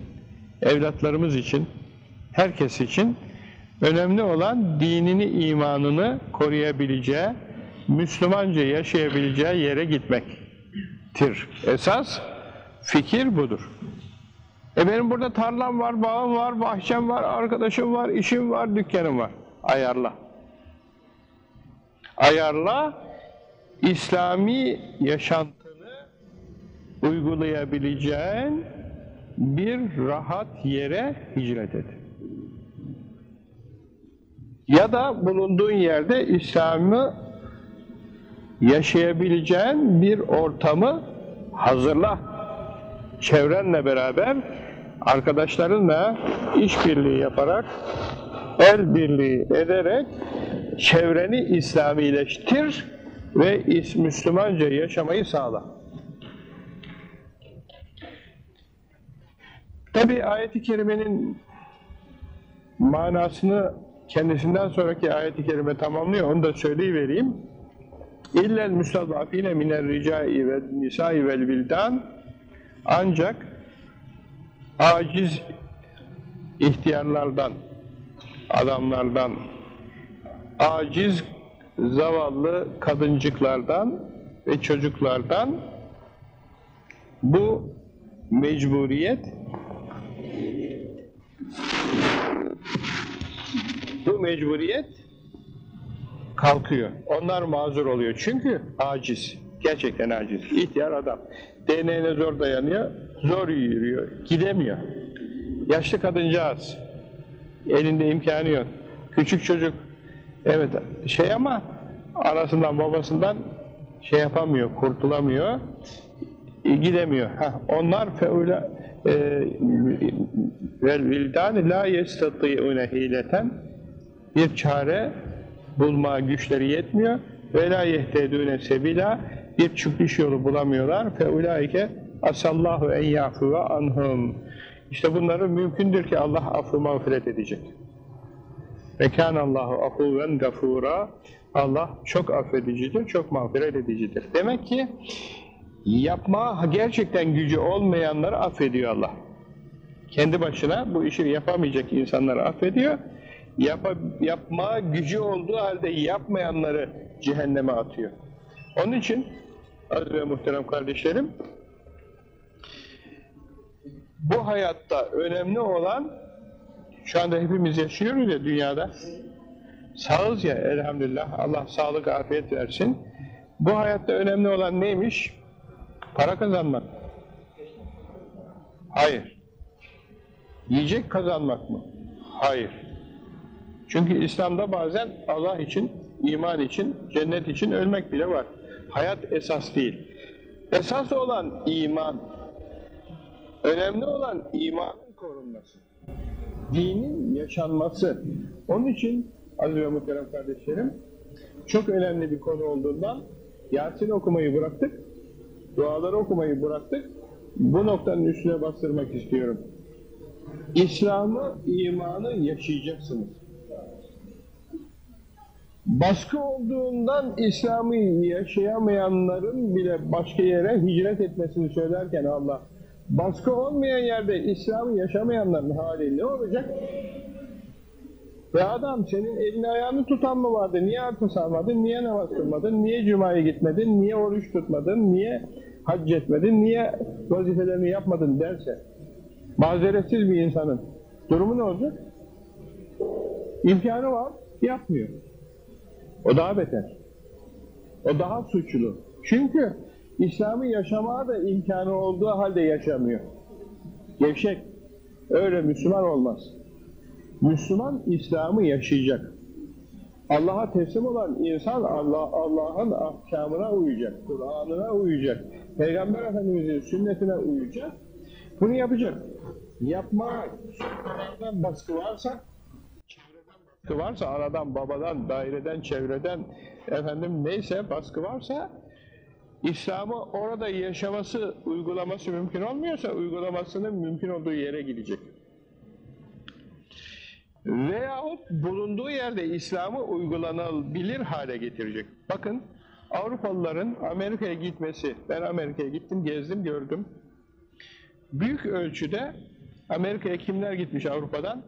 evlatlarımız için, herkes için önemli olan dinini, imanını koruyabileceği, Müslümanca yaşayabileceği yere gitmektir. Esas fikir budur. E benim burada tarlam var, bağım var, bahçem var, arkadaşım var, işim var, dükkanım var. Ayarla. Ayarla, İslami yaşantını uygulayabileceğin bir rahat yere hicret et. Ya da bulunduğun yerde İslam'ı yaşayabileceğin bir ortamı hazırla. Çevrenle beraber, arkadaşlarınla işbirliği yaparak, el birliği ederek çevreni İslamileştir ve Müslümanca yaşamayı sağla. Tabi ayet-i kerimenin manasını kendisinden sonraki ayet-i kerime tamamlıyor. Onu da söyleyivereyim. İllel müstadafine miner ricai ve nisai vel vildan ancak aciz ihtiyarlardan, adamlardan, aciz zavallı kadıncıklardan ve çocuklardan bu mecburiyet bu mecburiyet kalkıyor. Onlar mazur oluyor. Çünkü aciz. Gerçekten aciz. İhtiyar adam. DNA'ne zor dayanıyor, zor yürüyor, gidemiyor. Yaşlı kadıncağız. Elinde imkanı yok. Küçük çocuk. Evet şey ama anasından babasından şey yapamıyor, kurtulamıyor. Gidemiyor. Heh, onlar feula e, vel vildan la yestati'une hileten bir çare bulma güçleri yetmiyor. Ve la yehtedûne sebila bir çıkış yolu bulamıyorlar. Fe ulaike asallahu en yafuve anhum. İşte bunları mümkündür ki Allah affı mağfiret edecek. Ve kânallâhu afûven gafûrâ. Allah çok affedicidir, çok mağfiret edicidir. Demek ki yapma gerçekten gücü olmayanları affediyor Allah. Kendi başına bu işi yapamayacak insanları affediyor. Yapa, yapma gücü olduğu halde yapmayanları cehenneme atıyor. Onun için aziz ve muhterem kardeşlerim bu hayatta önemli olan şu anda hepimiz yaşıyoruz ya dünyada sağız ya elhamdülillah Allah sağlık afiyet versin. Bu hayatta önemli olan neymiş? Para kazanmak. Hayır. Yiyecek kazanmak mı? Hayır. Çünkü İslam'da bazen Allah için, iman için, cennet için ölmek bile var. Hayat esas değil. Esas olan iman. Önemli olan imanın korunması. Dinin yaşanması. Onun için aziz ve muhterem kardeşlerim çok önemli bir konu olduğundan Yasin okumayı bıraktık. Duaları okumayı bıraktık. Bu noktanın üstüne bastırmak istiyorum. İslam'ı, imanı yaşayacaksınız. Baskı olduğundan İslam'ı yaşayamayanların bile başka yere hicret etmesini söylerken Allah, baskı olmayan yerde İslam'ı yaşamayanların hali ne olacak? Ve adam senin elini ayağını tutan mı vardı? Niye abdest almadın? Niye namaz kılmadın? Niye cumaya gitmedin? Niye oruç tutmadın? Niye hac etmedin? Niye vazifelerini yapmadın derse mazeretsiz bir insanın durumu ne olacak? İmkanı var, yapmıyor. O daha beter. O daha suçlu. Çünkü İslam'ı yaşamaya da imkanı olduğu halde yaşamıyor. Gevşek. Öyle Müslüman olmaz. Müslüman İslam'ı yaşayacak. Allah'a teslim olan insan Allah Allah'ın ahkamına uyacak, Kur'an'ına uyacak, Peygamber Efendimiz'in sünnetine uyacak. Bunu yapacak. Yapma, baskı varsa, baskı varsa, anadan, babadan, daireden, çevreden, efendim neyse baskı varsa, İslam'ı orada yaşaması, uygulaması mümkün olmuyorsa, uygulamasının mümkün olduğu yere gidecek. Veyahut bulunduğu yerde İslam'ı uygulanabilir hale getirecek. Bakın Avrupalıların Amerika'ya gitmesi, ben Amerika'ya gittim, gezdim, gördüm. Büyük ölçüde Amerika'ya kimler gitmiş Avrupa'dan?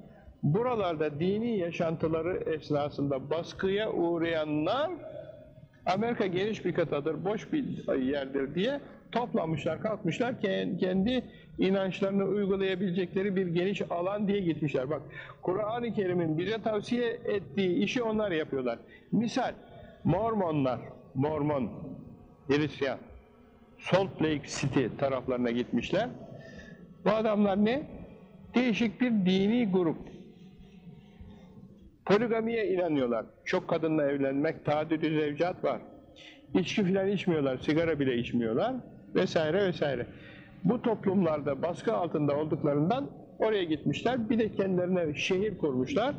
Buralarda dini yaşantıları esnasında baskıya uğrayanlar Amerika geniş bir kıtadır, boş bir yerdir diye toplanmışlar, kalkmışlar, kendi inançlarını uygulayabilecekleri bir geniş alan diye gitmişler. Bak, Kur'an-ı Kerim'in bize tavsiye ettiği işi onlar yapıyorlar. Misal, Mormonlar, Mormon, Hristiyan. Salt Lake City taraflarına gitmişler. Bu adamlar ne? Değişik bir dini grup. Poligamiye inanıyorlar. Çok kadınla evlenmek, tadüdü zevcat var. İçki filan içmiyorlar, sigara bile içmiyorlar vesaire vesaire. Bu toplumlarda baskı altında olduklarından oraya gitmişler. Bir de kendilerine şehir kurmuşlar.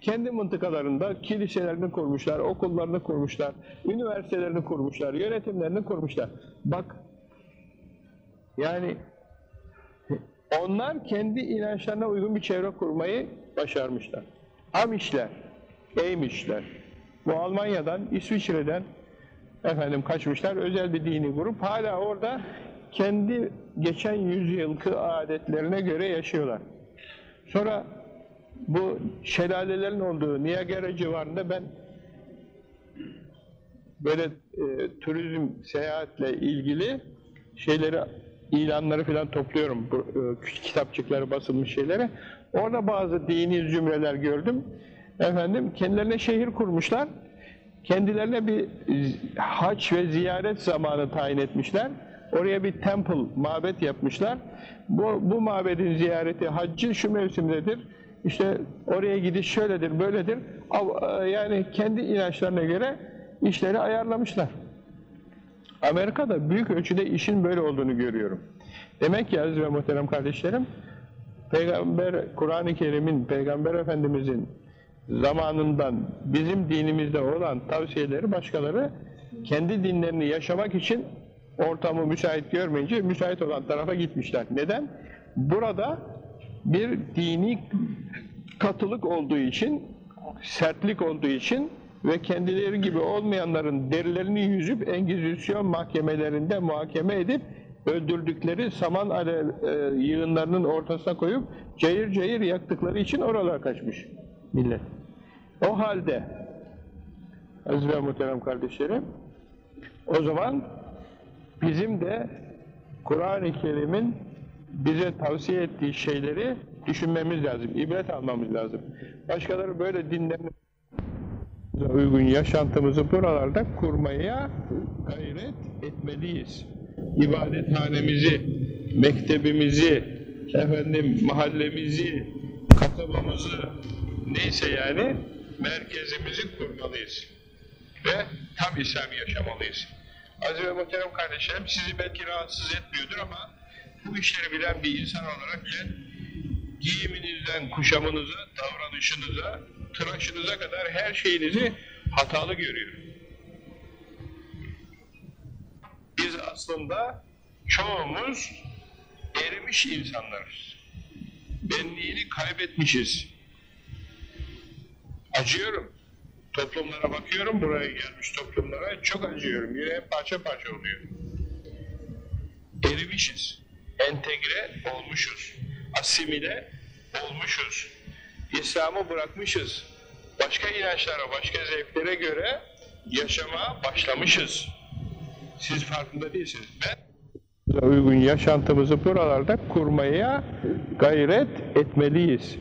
Kendi mıntıkalarında kiliselerini kurmuşlar, okullarını kurmuşlar, üniversitelerini kurmuşlar, yönetimlerini kurmuşlar. Bak, yani onlar kendi inançlarına uygun bir çevre kurmayı başarmışlar. Amişler, Eymişler. Bu Almanya'dan, İsviçre'den efendim kaçmışlar. Özel bir dini grup. Hala orada kendi geçen yüzyılki adetlerine göre yaşıyorlar. Sonra bu şelalelerin olduğu Niagara civarında ben böyle e, turizm, seyahatle ilgili şeyleri, ilanları falan topluyorum. Bu e, kitapçıkları basılmış şeyleri. Orada bazı dini zümreler gördüm. Efendim kendilerine şehir kurmuşlar. Kendilerine bir haç ve ziyaret zamanı tayin etmişler. Oraya bir temple, mabet yapmışlar. Bu, bu mabedin ziyareti, haccı şu mevsimdedir. İşte oraya gidiş şöyledir, böyledir. Av- Yani kendi inançlarına göre işleri ayarlamışlar. Amerika'da büyük ölçüde işin böyle olduğunu görüyorum. Demek ki aziz ve muhterem kardeşlerim, Peygamber, Kur'an-ı Kerim'in, Peygamber Efendimiz'in zamanından bizim dinimizde olan tavsiyeleri başkaları kendi dinlerini yaşamak için ortamı müsait görmeyince müsait olan tarafa gitmişler. Neden? Burada bir dini katılık olduğu için, sertlik olduğu için ve kendileri gibi olmayanların derilerini yüzüp Engizisyon mahkemelerinde muhakeme edip öldürdükleri saman alev e, yığınlarının ortasına koyup cayır cayır yaktıkları için oralara kaçmış millet. O halde aziz ve muhterem kardeşlerim o zaman bizim de Kur'an-ı Kerim'in bize tavsiye ettiği şeyleri düşünmemiz lazım, ibret almamız lazım. Başkaları böyle dinlerine uygun yaşantımızı buralarda kurmaya gayret etmeliyiz. İbadethanemizi, mektebimizi, efendim mahallemizi, kasabamızı, neyse yani merkezimizi kurmalıyız. Ve tam İslam yaşamalıyız. Aziz ve muhterem kardeşlerim, sizi belki rahatsız etmiyordur ama bu işleri bilen bir insan olarak ben giyiminizden kuşamınıza, davranışınıza, tıraşınıza kadar her şeyinizi hatalı görüyorum. Biz aslında çoğumuz erimiş insanlarız. Benliğini kaybetmişiz. Acıyorum. Toplumlara bakıyorum, buraya gelmiş toplumlara çok acıyorum. Yüreğim parça parça oluyor. Erimişiz. Entegre olmuşuz. Asimile olmuşuz. İslam'ı bırakmışız. Başka inançlara, başka zevklere göre yaşamaya başlamışız. Siz farkında değilsiniz. Ben uygun yaşantımızı buralarda kurmaya gayret etmeliyiz.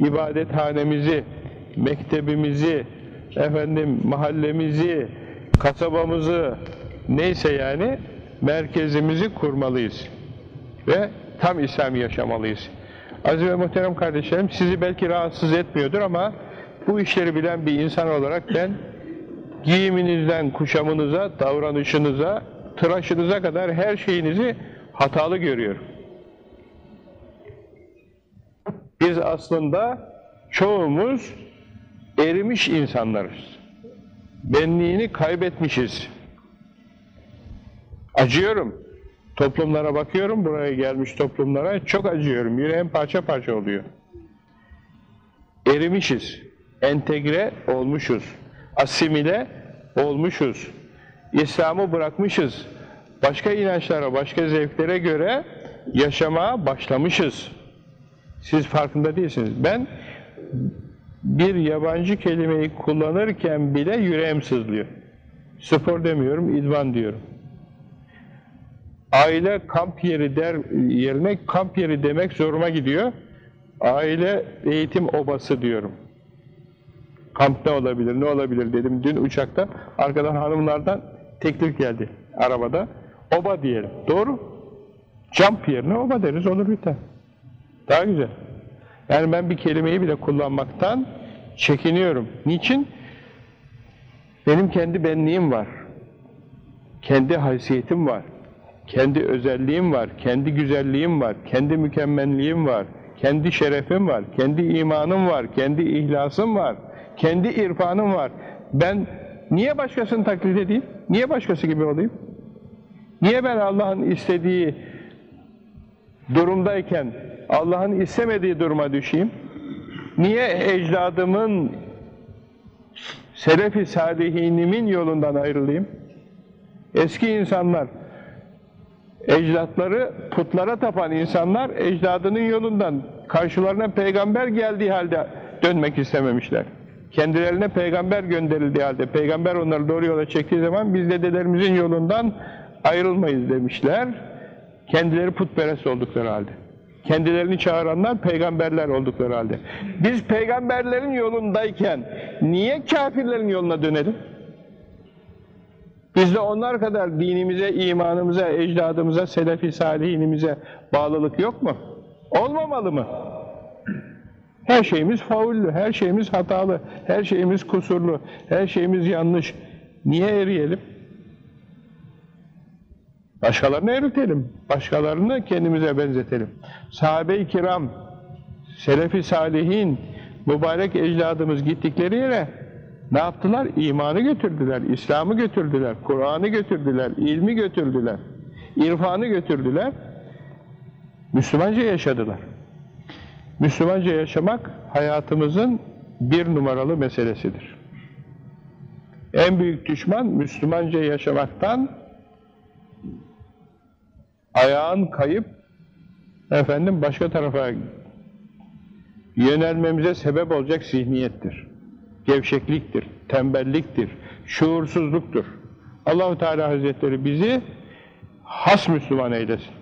İbadethanemizi, mektebimizi, efendim mahallemizi, kasabamızı neyse yani merkezimizi kurmalıyız. Ve tam İslam yaşamalıyız. Aziz ve muhterem kardeşlerim sizi belki rahatsız etmiyordur ama bu işleri bilen bir insan olarak ben giyiminizden kuşamınıza, davranışınıza, tıraşınıza kadar her şeyinizi hatalı görüyorum. Biz aslında çoğumuz erimiş insanlarız. Benliğini kaybetmişiz. Acıyorum. Toplumlara bakıyorum, buraya gelmiş toplumlara çok acıyorum. Yüreğim parça parça oluyor. Erimişiz. Entegre olmuşuz. Asimile olmuşuz. İslam'ı bırakmışız. Başka inançlara, başka zevklere göre yaşamaya başlamışız. Siz farkında değilsiniz. Ben bir yabancı kelimeyi kullanırken bile yüreğim sızlıyor. Spor demiyorum, idman diyorum. Aile kamp yeri der yerine kamp yeri demek zoruma gidiyor. Aile eğitim obası diyorum. Kamp ne olabilir, ne olabilir dedim dün uçakta. Arkadan hanımlardan teklif geldi arabada. Oba diyelim. Doğru. Jump yerine oba deriz olur biter. Daha güzel. Yani ben bir kelimeyi bile kullanmaktan çekiniyorum. Niçin? Benim kendi benliğim var. Kendi haysiyetim var. Kendi özelliğim var. Kendi güzelliğim var. Kendi mükemmelliğim var. Kendi şerefim var. Kendi imanım var. Kendi ihlasım var. Kendi irfanım var. Ben niye başkasını taklit edeyim? Niye başkası gibi olayım? Niye ben Allah'ın istediği durumdayken Allah'ın istemediği duruma düşeyim? Niye ecdadımın Selefi salihinimin yolundan ayrılayım? Eski insanlar, ecdatları putlara tapan insanlar ecdadının yolundan karşılarına peygamber geldiği halde dönmek istememişler. Kendilerine peygamber gönderildiği halde, peygamber onları doğru yola çektiği zaman biz dedelerimizin yolundan ayrılmayız demişler. Kendileri putperest oldukları halde. Kendilerini çağıranlar peygamberler oldukları halde. Biz peygamberlerin yolundayken niye kafirlerin yoluna dönelim? Bizde onlar kadar dinimize, imanımıza, ecdadımıza, selefi salihinimize bağlılık yok mu? Olmamalı mı? Her şeyimiz faullü, her şeyimiz hatalı, her şeyimiz kusurlu, her şeyimiz yanlış. Niye eriyelim? Başkalarını eritelim, başkalarını kendimize benzetelim. Sahabe-i kiram, selefi salihin, mübarek ecdadımız gittikleri yere ne yaptılar? İmanı götürdüler, İslam'ı götürdüler, Kur'an'ı götürdüler, ilmi götürdüler, irfanı götürdüler. Müslümanca yaşadılar. Müslümanca yaşamak hayatımızın bir numaralı meselesidir. En büyük düşman Müslümanca yaşamaktan ayağın kayıp efendim başka tarafa yönelmemize sebep olacak zihniyettir. Gevşekliktir, tembelliktir, şuursuzluktur. Allahu Teala Hazretleri bizi has Müslüman eylesin.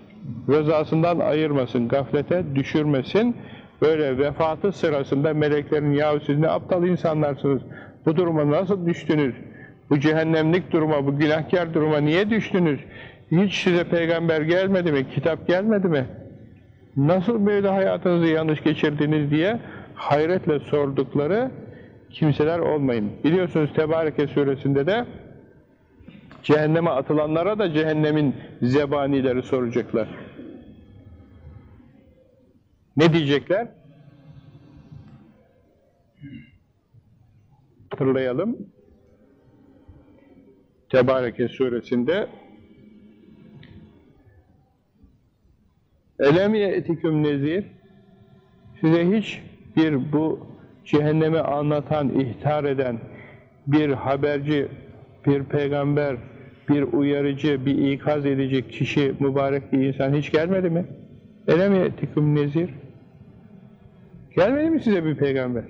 Rızasından ayırmasın, gaflete düşürmesin. Böyle vefatı sırasında meleklerin yahu siz ne aptal insanlarsınız, bu duruma nasıl düştünüz, bu cehennemlik duruma, bu günahkar duruma niye düştünüz, hiç size peygamber gelmedi mi, kitap gelmedi mi, nasıl böyle hayatınızı yanlış geçirdiniz diye hayretle sordukları kimseler olmayın. Biliyorsunuz Tebareke suresinde de cehenneme atılanlara da cehennemin zebanileri soracaklar. Ne diyecekler? Hatırlayalım. Tebareke suresinde Elem ye'tiküm nezir Size hiç bir bu cehennemi anlatan, ihtar eden bir haberci, bir peygamber, bir uyarıcı, bir ikaz edici kişi, mübarek bir insan hiç gelmedi mi? Elem ye'tiküm nezir Gelmedi mi size bir peygamber?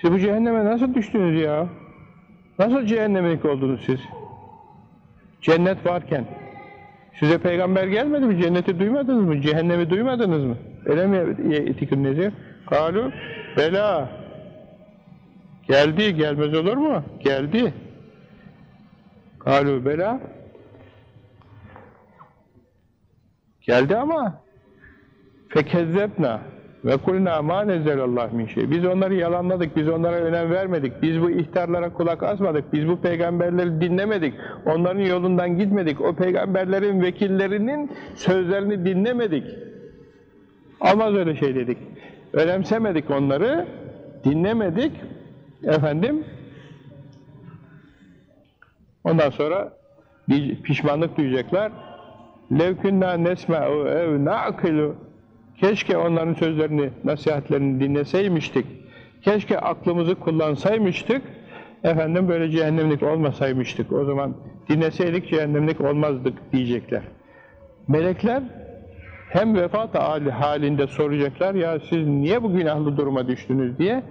Siz bu cehenneme nasıl düştünüz ya? Nasıl cehennemlik oldunuz siz? Cennet varken. Size peygamber gelmedi mi? Cenneti duymadınız mı? Cehennemi duymadınız mı? Öyle mi etikün nezir? Kalu bela. Geldi, gelmez olur mu? Geldi. Kalu bela. Geldi ama fekezzebna ve kulna ma nezzelallah min şey. Biz onları yalanladık, biz onlara önem vermedik, biz bu ihtarlara kulak asmadık, biz bu peygamberleri dinlemedik, onların yolundan gitmedik, o peygamberlerin vekillerinin sözlerini dinlemedik. Olmaz öyle şey dedik. Önemsemedik onları, dinlemedik, efendim, ondan sonra pişmanlık duyacaklar. levkünna nesma'u ev na'kilu Keşke onların sözlerini, nasihatlerini dinleseymiştik. Keşke aklımızı kullansaymıştık. Efendim böyle cehennemlik olmasaymıştık. O zaman dinleseydik cehennemlik olmazdık diyecekler. Melekler hem vefat halinde soracaklar ya siz niye bu günahlı duruma düştünüz diye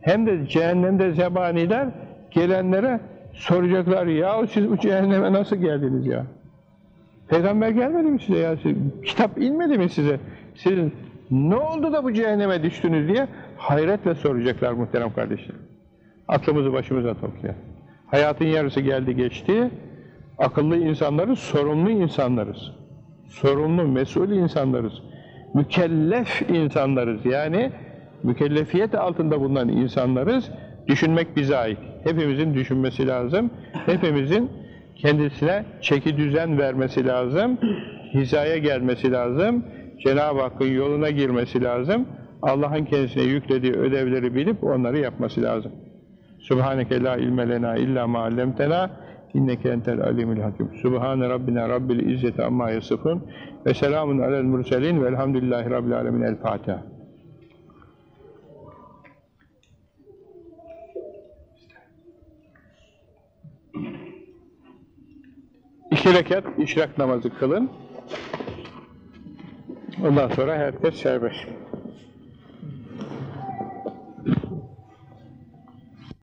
hem de cehennemde zebaniler gelenlere soracaklar ya siz bu cehenneme nasıl geldiniz ya? Peygamber gelmedi mi size ya? Kitap inmedi mi size? Siz ne oldu da bu cehenneme düştünüz diye hayretle soracaklar muhterem kardeşler. Aklımızı başımıza toplayalım. Hayatın yarısı geldi geçti. Akıllı insanlarız, sorumlu insanlarız. Sorumlu, mesul insanlarız. Mükellef insanlarız. Yani mükellefiyet altında bulunan insanlarız. Düşünmek bize ait. Hepimizin düşünmesi lazım. Hepimizin kendisine çeki düzen vermesi lazım. Hizaya gelmesi lazım. Cenab-ı Hakk'ın yoluna girmesi lazım. Allah'ın kendisine yüklediği ödevleri bilip onları yapması lazım. Subhaneke la ilme lena illa ma allamtena inneke entel alimul hakim. Subhane rabbina rabbil izzeti amma yasifun ve selamun alel murselin velhamdülillahi rabbil alemin. El Fatiha. İki rekat işrak namazı kılın. Ondan sonra herkes serbest.